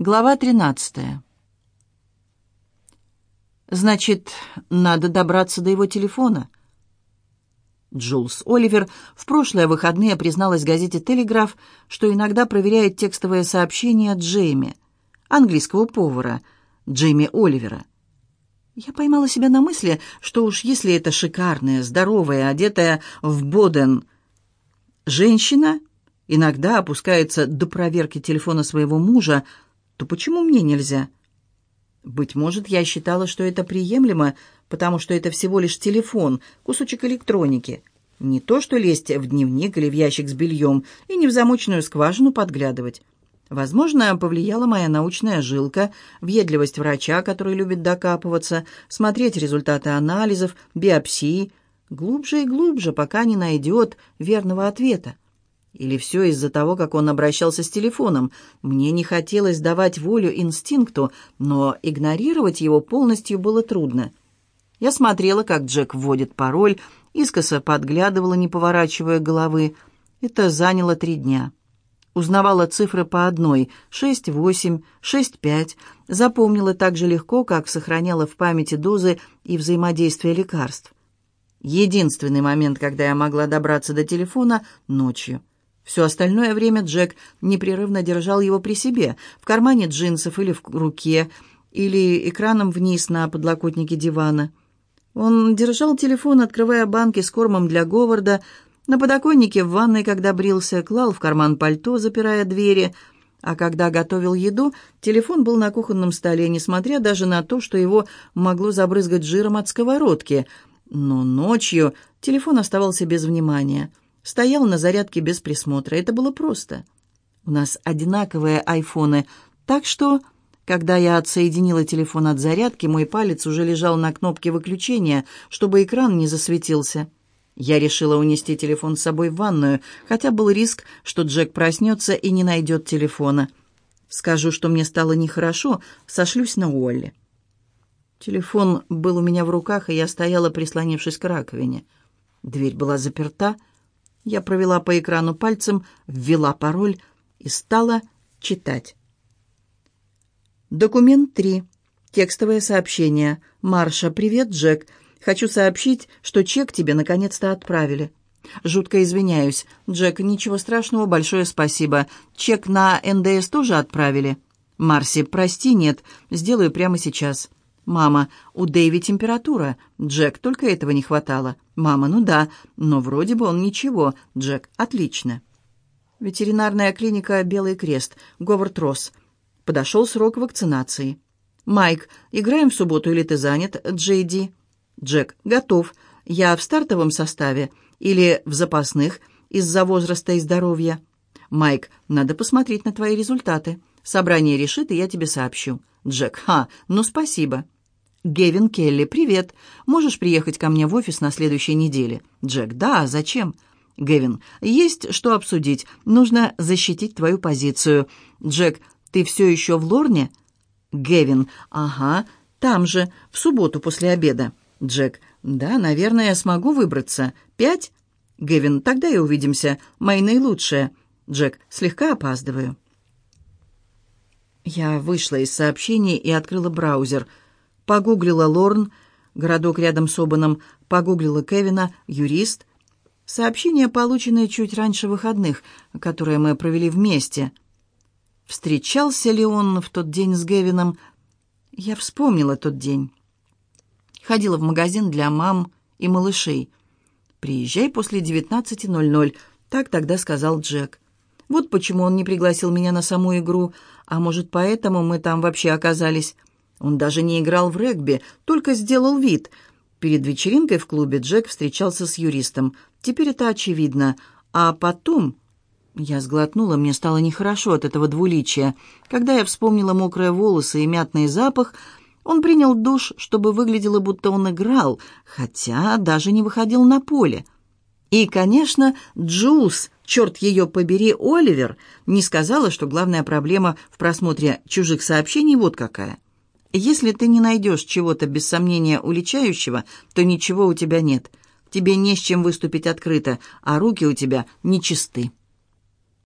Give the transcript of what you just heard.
Глава 13. Значит, надо добраться до его телефона. Джулс Оливер в прошлые выходные призналась газете «Телеграф», что иногда проверяет текстовые сообщения Джейми, английского повара, Джейми Оливера. Я поймала себя на мысли, что уж если это шикарная, здоровая, одетая в боден женщина иногда опускается до проверки телефона своего мужа, то почему мне нельзя? Быть может, я считала, что это приемлемо, потому что это всего лишь телефон, кусочек электроники. Не то, что лезть в дневник или в ящик с бельем и не в замочную скважину подглядывать. Возможно, повлияла моя научная жилка, въедливость врача, который любит докапываться, смотреть результаты анализов, биопсии, глубже и глубже, пока не найдет верного ответа. Или все из-за того, как он обращался с телефоном. Мне не хотелось давать волю инстинкту, но игнорировать его полностью было трудно. Я смотрела, как Джек вводит пароль, искоса подглядывала, не поворачивая головы. Это заняло три дня. Узнавала цифры по одной — шесть, восемь, шесть, пять. Запомнила так же легко, как сохраняла в памяти дозы и взаимодействие лекарств. Единственный момент, когда я могла добраться до телефона — ночью. Все остальное время Джек непрерывно держал его при себе, в кармане джинсов или в руке, или экраном вниз на подлокотнике дивана. Он держал телефон, открывая банки с кормом для Говарда, на подоконнике в ванной, когда брился, клал в карман пальто, запирая двери, а когда готовил еду, телефон был на кухонном столе, несмотря даже на то, что его могло забрызгать жиром от сковородки. Но ночью телефон оставался без внимания — Стоял на зарядке без присмотра. Это было просто. У нас одинаковые айфоны, так что, когда я отсоединила телефон от зарядки, мой палец уже лежал на кнопке выключения, чтобы экран не засветился. Я решила унести телефон с собой в ванную, хотя был риск, что Джек проснется и не найдет телефона. Скажу, что мне стало нехорошо, сошлюсь на Уолли. Телефон был у меня в руках, и я стояла, прислонившись к раковине. Дверь была заперта, я провела по экрану пальцем, ввела пароль и стала читать. Документ 3. Текстовое сообщение. «Марша, привет, Джек. Хочу сообщить, что чек тебе наконец-то отправили». «Жутко извиняюсь. Джек, ничего страшного, большое спасибо. Чек на НДС тоже отправили?» «Марси, прости, нет. Сделаю прямо сейчас». «Мама, у Дэйви температура. Джек, только этого не хватало». «Мама, ну да, но вроде бы он ничего. Джек, отлично». Ветеринарная клиника «Белый крест», Говард Росс. Подошел срок вакцинации. «Майк, играем в субботу или ты занят, Джейди?» «Джек, готов. Я в стартовом составе или в запасных из-за возраста и здоровья?» «Майк, надо посмотреть на твои результаты. Собрание решит, и я тебе сообщу». «Джек, ха, ну спасибо». «Гевин Келли, привет. Можешь приехать ко мне в офис на следующей неделе?» «Джек, да, зачем?» «Гевин, есть что обсудить. Нужно защитить твою позицию». «Джек, ты все еще в Лорне?» «Гевин, ага, там же, в субботу после обеда». «Джек, да, наверное, смогу выбраться. Пять?» «Гевин, тогда и увидимся. Мои наилучшие». «Джек, слегка опаздываю». Я вышла из сообщений и открыла браузер – Погуглила Лорн, городок рядом с Обаном, погуглила Кевина, юрист. Сообщение, полученное чуть раньше выходных, которые мы провели вместе. Встречался ли он в тот день с Гевином? Я вспомнила тот день. Ходила в магазин для мам и малышей. «Приезжай после 19.00», — так тогда сказал Джек. Вот почему он не пригласил меня на саму игру, а может, поэтому мы там вообще оказались. Он даже не играл в регби, только сделал вид. Перед вечеринкой в клубе Джек встречался с юристом. Теперь это очевидно. А потом... Я сглотнула, мне стало нехорошо от этого двуличия. Когда я вспомнила мокрые волосы и мятный запах, он принял душ, чтобы выглядело, будто он играл, хотя даже не выходил на поле. И, конечно, Джулс, черт ее побери, Оливер, не сказала, что главная проблема в просмотре чужих сообщений вот какая — если ты не найдешь чего-то без сомнения уличающего, то ничего у тебя нет. Тебе не с чем выступить открыто, а руки у тебя нечисты.